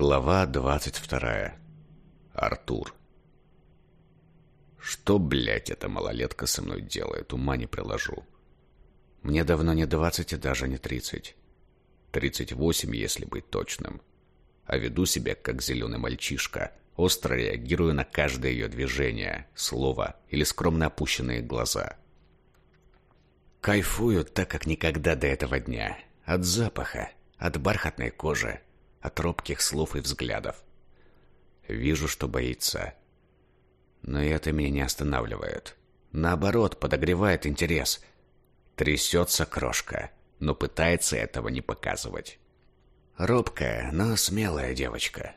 Глава двадцать вторая. Артур. Что, блядь, эта малолетка со мной делает, ума не приложу. Мне давно не двадцать и даже не тридцать. Тридцать восемь, если быть точным. А веду себя, как зеленый мальчишка, остро реагируя на каждое ее движение, слово или скромно опущенные глаза. Кайфую так, как никогда до этого дня. От запаха, от бархатной кожи, от робких слов и взглядов. Вижу, что боится. Но это меня не останавливает. Наоборот, подогревает интерес. Трясется крошка, но пытается этого не показывать. Робкая, но смелая девочка.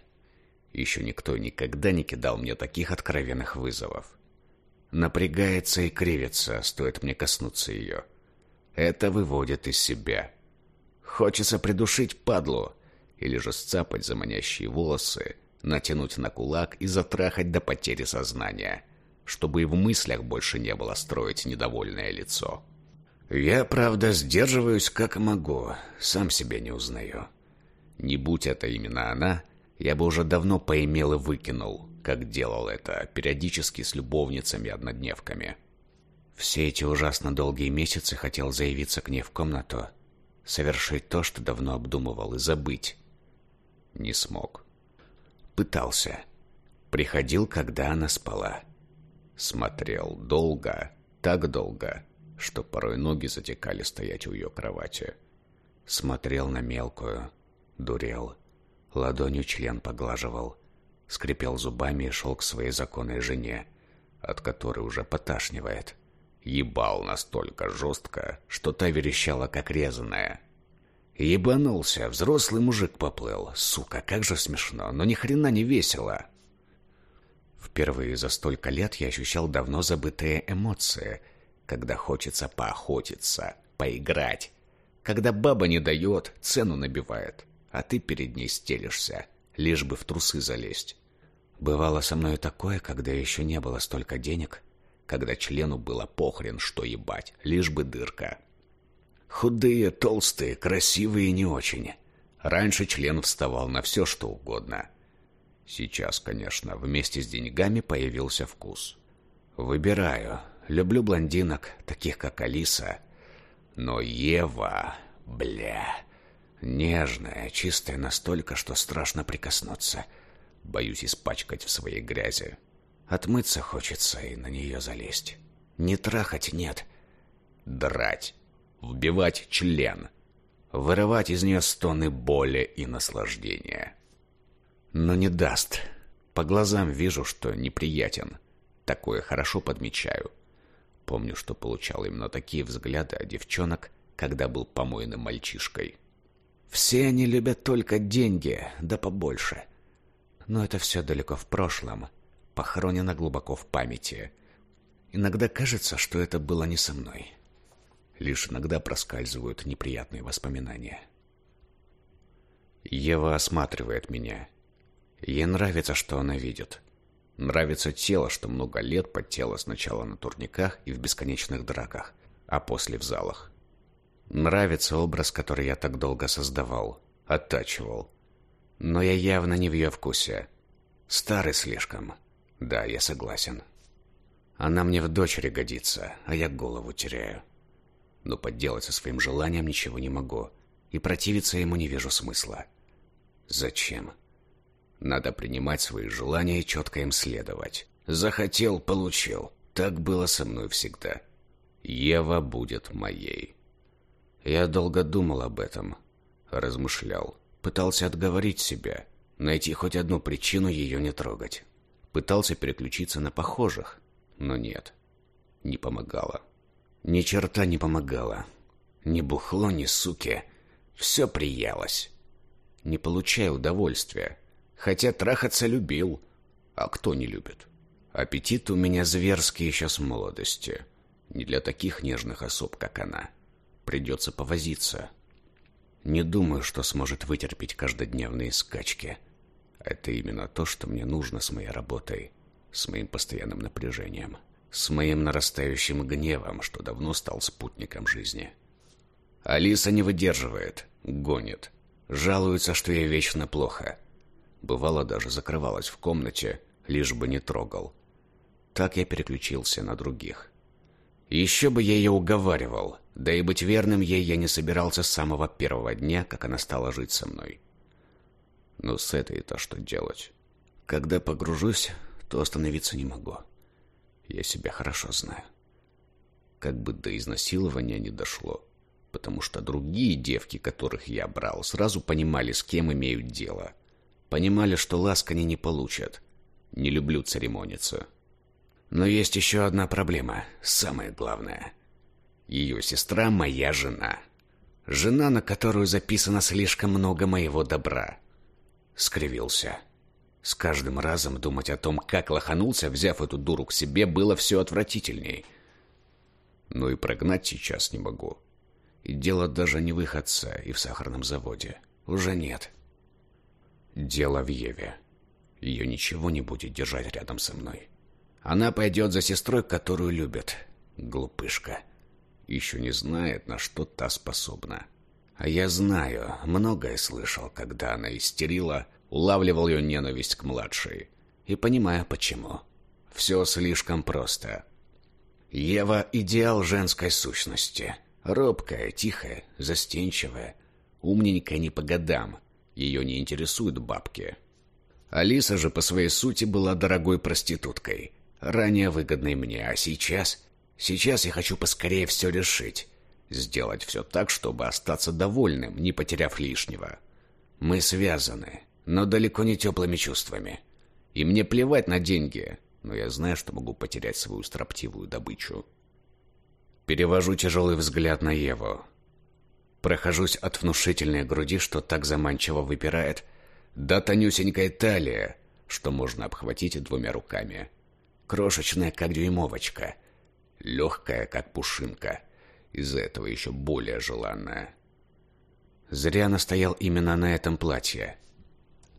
Еще никто никогда не кидал мне таких откровенных вызовов. Напрягается и кривится, стоит мне коснуться ее. Это выводит из себя. Хочется придушить падлу, или же сцапать за манящие волосы, натянуть на кулак и затрахать до потери сознания, чтобы и в мыслях больше не было строить недовольное лицо. Я, правда, сдерживаюсь как могу, сам себя не узнаю. Не будь это именно она, я бы уже давно поимел и выкинул, как делал это периодически с любовницами-однодневками. Все эти ужасно долгие месяцы хотел заявиться к ней в комнату, совершить то, что давно обдумывал, и забыть, не смог. Пытался. Приходил, когда она спала. Смотрел долго, так долго, что порой ноги затекали стоять у ее кровати. Смотрел на мелкую, дурел. Ладонью член поглаживал. Скрипел зубами и шел к своей законной жене, от которой уже поташнивает. Ебал настолько жестко, что та верещала, как резаная, Ебанулся, взрослый мужик поплыл. Сука, как же смешно, но ни хрена не весело. Впервые за столько лет я ощущал давно забытые эмоции, когда хочется поохотиться, поиграть. Когда баба не дает, цену набивает, а ты перед ней стелишься, лишь бы в трусы залезть. Бывало со мной такое, когда еще не было столько денег, когда члену было похрен, что ебать, лишь бы дырка. Худые, толстые, красивые не очень. Раньше член вставал на все, что угодно. Сейчас, конечно, вместе с деньгами появился вкус. Выбираю. Люблю блондинок, таких как Алиса. Но Ева, бля, нежная, чистая настолько, что страшно прикоснуться. Боюсь испачкать в своей грязи. Отмыться хочется и на нее залезть. Не трахать нет. Драть вбивать член, вырывать из нее стоны боли и наслаждения. Но не даст. По глазам вижу, что неприятен. Такое хорошо подмечаю. Помню, что получал именно такие взгляды от девчонок, когда был помойным мальчишкой. Все они любят только деньги, да побольше. Но это все далеко в прошлом, похоронено глубоко в памяти. Иногда кажется, что это было не со мной. Лишь иногда проскальзывают неприятные воспоминания. Ева осматривает меня. Ей нравится, что она видит. Нравится тело, что много лет подтело сначала на турниках и в бесконечных драках, а после в залах. Нравится образ, который я так долго создавал, оттачивал. Но я явно не в ее вкусе. Старый слишком. Да, я согласен. Она мне в дочери годится, а я голову теряю но подделать со своим желанием ничего не могу, и противиться ему не вижу смысла. Зачем? Надо принимать свои желания и четко им следовать. Захотел – получил. Так было со мной всегда. Ева будет моей. Я долго думал об этом, размышлял, пытался отговорить себя, найти хоть одну причину ее не трогать. Пытался переключиться на похожих, но нет, не помогало. Ни черта не помогало. Ни бухло, ни суки. Все приелось. Не получая удовольствия. Хотя трахаться любил. А кто не любит? Аппетит у меня зверский еще с молодости. Не для таких нежных особ, как она. Придется повозиться. Не думаю, что сможет вытерпеть каждодневные скачки. Это именно то, что мне нужно с моей работой, с моим постоянным напряжением с моим нарастающим гневом, что давно стал спутником жизни. Алиса не выдерживает, гонит, жалуется, что ей вечно плохо. Бывало, даже закрывалась в комнате, лишь бы не трогал. Так я переключился на других. Еще бы я ее уговаривал, да и быть верным ей я не собирался с самого первого дня, как она стала жить со мной. Но с этой-то что делать? Когда погружусь, то остановиться не могу. Я себя хорошо знаю. Как бы до изнасилования не дошло, потому что другие девки, которых я брал, сразу понимали, с кем имеют дело. Понимали, что ласк они не получат. Не люблю церемониться. Но есть еще одна проблема, самое главное. Ее сестра моя жена. Жена, на которую записано слишком много моего добра. Скривился. С каждым разом думать о том, как лоханулся, взяв эту дуру к себе, было все отвратительней. Но и прогнать сейчас не могу. И дело даже не в их отца и в сахарном заводе. Уже нет. Дело в Еве. Ее ничего не будет держать рядом со мной. Она пойдет за сестрой, которую любит. Глупышка. Еще не знает, на что та способна. А я знаю, многое слышал, когда она истерила, улавливал ее ненависть к младшей. И понимаю, почему. Все слишком просто. Ева — идеал женской сущности. Робкая, тихая, застенчивая. Умненькая не по годам. Ее не интересуют бабки. Алиса же по своей сути была дорогой проституткой ранее выгодной мне, а сейчас... Сейчас я хочу поскорее все решить. Сделать все так, чтобы остаться довольным, не потеряв лишнего. Мы связаны, но далеко не теплыми чувствами. И мне плевать на деньги, но я знаю, что могу потерять свою строптивую добычу. Перевожу тяжелый взгляд на Еву. Прохожусь от внушительной груди, что так заманчиво выпирает, до тонюсенькой талии, что можно обхватить двумя руками крошечная, как дюймовочка, легкая, как пушинка, из-за этого еще более желанная. Зря она стоял именно на этом платье.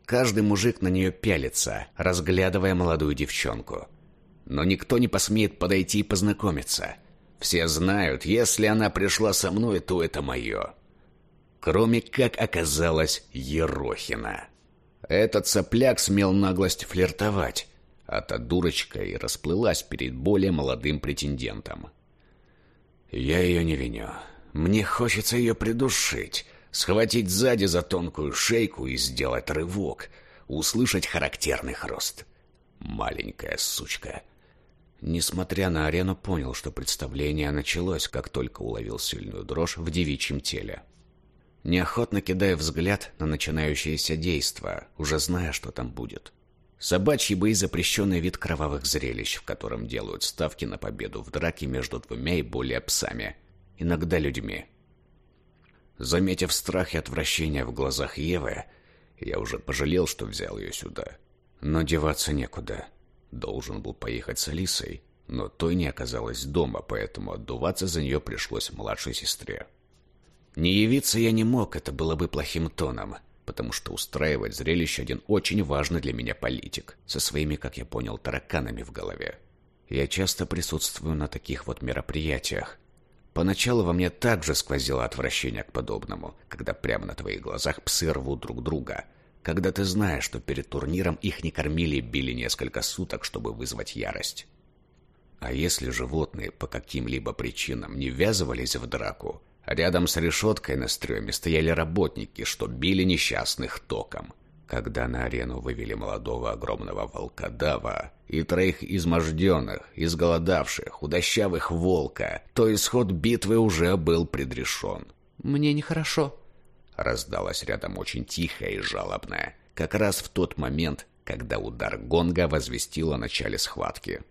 Каждый мужик на нее пялится, разглядывая молодую девчонку. Но никто не посмеет подойти и познакомиться. Все знают, если она пришла со мной, то это мое. Кроме, как оказалось, Ерохина. Этот сопляк смел наглость флиртовать, а та дурочка и расплылась перед более молодым претендентом. Я ее не виню. Мне хочется ее придушить, схватить сзади за тонкую шейку и сделать рывок, услышать характерный хруст. Маленькая сучка. Несмотря на арену, понял, что представление началось, как только уловил сильную дрожь в девичьем теле. Неохотно кидая взгляд на начинающееся действо, уже зная, что там будет. Собачьи бои – запрещенный вид кровавых зрелищ, в котором делают ставки на победу в драке между двумя и более псами, иногда людьми. Заметив страх и отвращение в глазах Евы, я уже пожалел, что взял ее сюда. Но деваться некуда. Должен был поехать с Алисой, но той не оказалось дома, поэтому отдуваться за нее пришлось младшей сестре. Не явиться я не мог, это было бы плохим тоном – потому что устраивать зрелище один очень важный для меня политик, со своими, как я понял, тараканами в голове. Я часто присутствую на таких вот мероприятиях. Поначалу во мне также сквозило отвращение к подобному, когда прямо на твоих глазах псы рвут друг друга, когда ты знаешь, что перед турниром их не кормили и били несколько суток, чтобы вызвать ярость. А если животные по каким-либо причинам не ввязывались в драку, Рядом с решеткой на стреме стояли работники, что били несчастных током. Когда на арену вывели молодого огромного волкодава и троих изможденных, изголодавших, худощавых волка, то исход битвы уже был предрешен. «Мне нехорошо», — раздалось рядом очень тихо и жалобное, как раз в тот момент, когда удар гонга возвестил о начале схватки.